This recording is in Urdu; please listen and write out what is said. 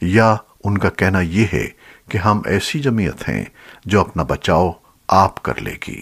یا ان کا کہنا یہ ہے کہ ہم ایسی جمعیت ہیں جو اپنا بچاؤ آپ کر لے گی۔